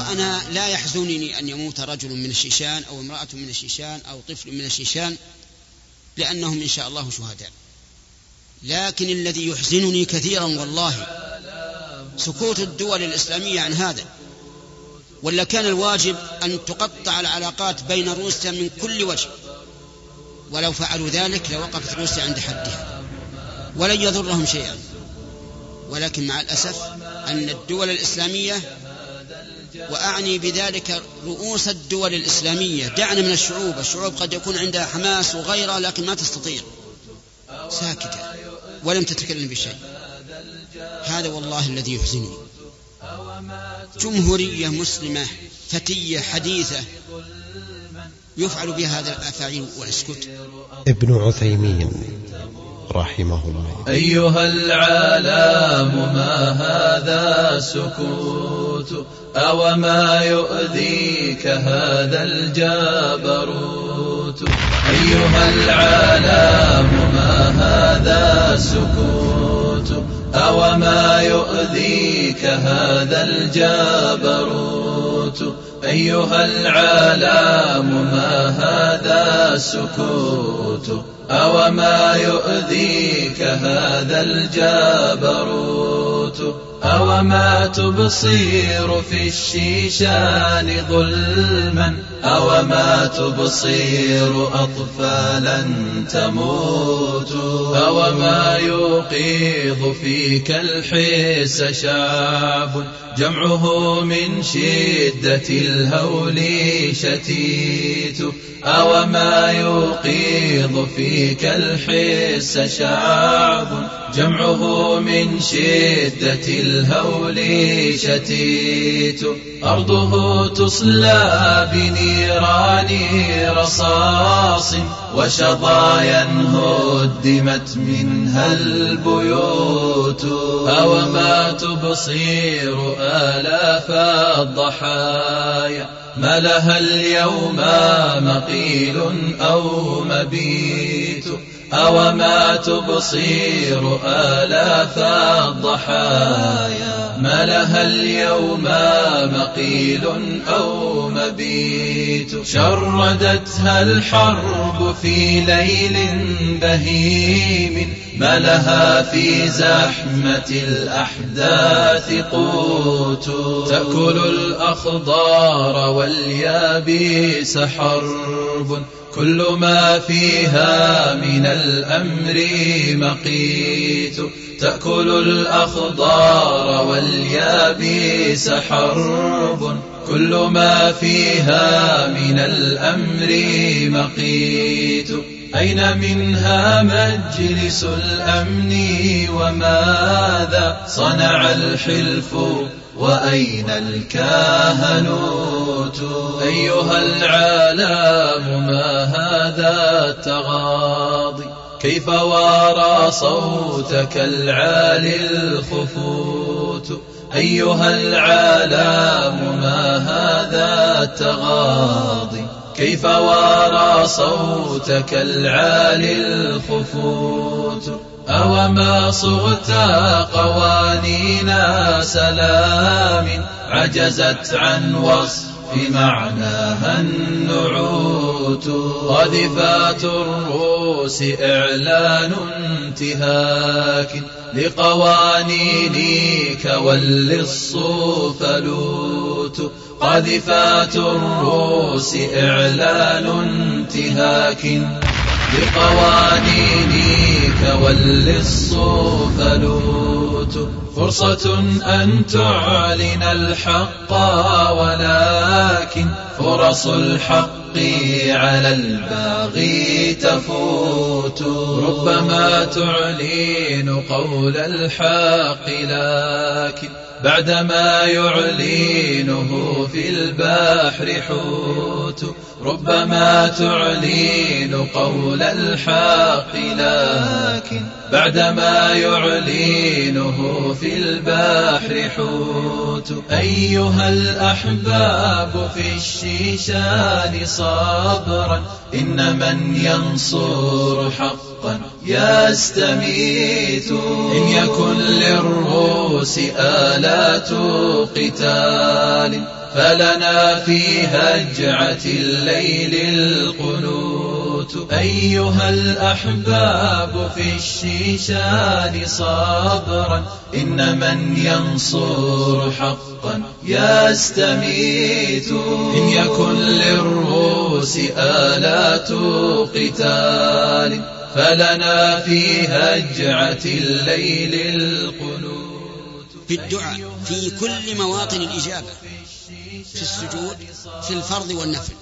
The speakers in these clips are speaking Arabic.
أنا لا يحزنني أن يموت رجل من الشيشان أو امرأة من الشيشان أو طفل من الشيشان لأنهم إن شاء الله شهداء. لكن الذي يحزنني كثيرا والله سكوت الدول الإسلامية عن هذا. ولا كان الواجب أن تقطع العلاقات بين روسيا من كل وجه. ولو فعلوا ذلك لوقفت روسيا عند حدها. ولن يضرهم شيئا. ولكن مع الأسف أن الدول الإسلامية وأعني بذلك رؤوس الدول الإسلامية. دعنا من الشعوب. الشعوب قد يكون عندها حماس وغيرها لكن ما تستطيع. ساكتة. ولم تتكلم بشيء. هذا والله الذي يحزنني. جمهورية مسلمة فتية حديثة يفعل بها هذا الأفاعيل ونسكت ابن عثيمين رحمه الله. أيها العالم ما هذا سكوت؟ أو ما يؤذيك هذا الجبروت أيها العالم ما هذا سكوت أو ما يؤذيك هذا الجبروت أيها العالم ما هذا سكوت أو ما يؤذيك هذا الجبروت أو ما تبصير في الشيشان ظلما أو ما تبصير أطفالا تموت أو ما يوقظ فيك الحس شعب جمعه من شدة الهول شتيت أو ما يوقظ فيك الحس شعب جمعه من شدة الهول شتيت. أرضه تصلى بنيران رصاص وشظايا هدمت منها البيوت. أو ما تبصير آلاف الضحايا. ما لها اليوم مقيل أو مبيت أو ما تبصير آلاف الضحايا؟ ما لها اليوم مقيل أو مبيت؟ شردتها الحرب في ليل بهيم. ما لها في زحمة الأحداث قوت؟ تأكل الأخضار واليابيس حرب. كل ما فيها من الأمر مقيت. تأكل الأخضار واليابيس حرب. كل ما فيها من الأمر مقيت. أين منها مجلس الأمن وماذا صنع الحلف وأين الكاهنوت أيها العالم ما هذا التغاضي كيف وارى صوتك العالي الخفوت أيها العالم ما هذا التغاضي كيف وارى صوتك العالي الخفوت؟ أو ما صغت قوانين سلام عجزت عن وصف معناها النعوت؟ قذفات الروس إعلان انتهاك لقوانينك واللص فلوت. قذفات الروس إعلان انتهاك لقوانينك واللص فلوت فرصة أن تعلن الحق ولكن فرص الحق على الباغي تفوت. ربما تعلن قول الحق لكن بعدما يعلنه في البحر حوت. ربما تعلن قول الحق لكن بعدما يعلنه في البحر حوت. أيها الأحباب في الشيشان صبرا إن من ينصر حقا يستميت. إن يكن للروس آلات قتال فلنا في هجعة الليل القنوت. أيها الأحباب في الشيشان صبرا إن من ينصر حقا يستميت إن يكن للروس آلات قتال فلنا في هجعة الليل القنوت في الدعاء في كل مواطن الإجابة في السجود في الفرض والنفل.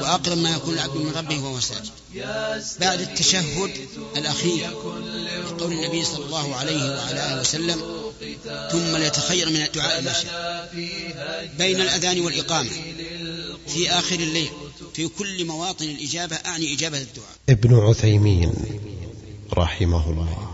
وأقرب ما يكون العبد من ربه وهو ساجد. بعد التشهد الأخير يقول النبي صلى الله عليه وعلى آله وسلم ثم ليتخير من الدعاء ما شاء. بين الأذان والإقامة في آخر الليل في كل مواطن الإجابة أعني إجابة الدعاء. ابن عثيمين رحمه الله.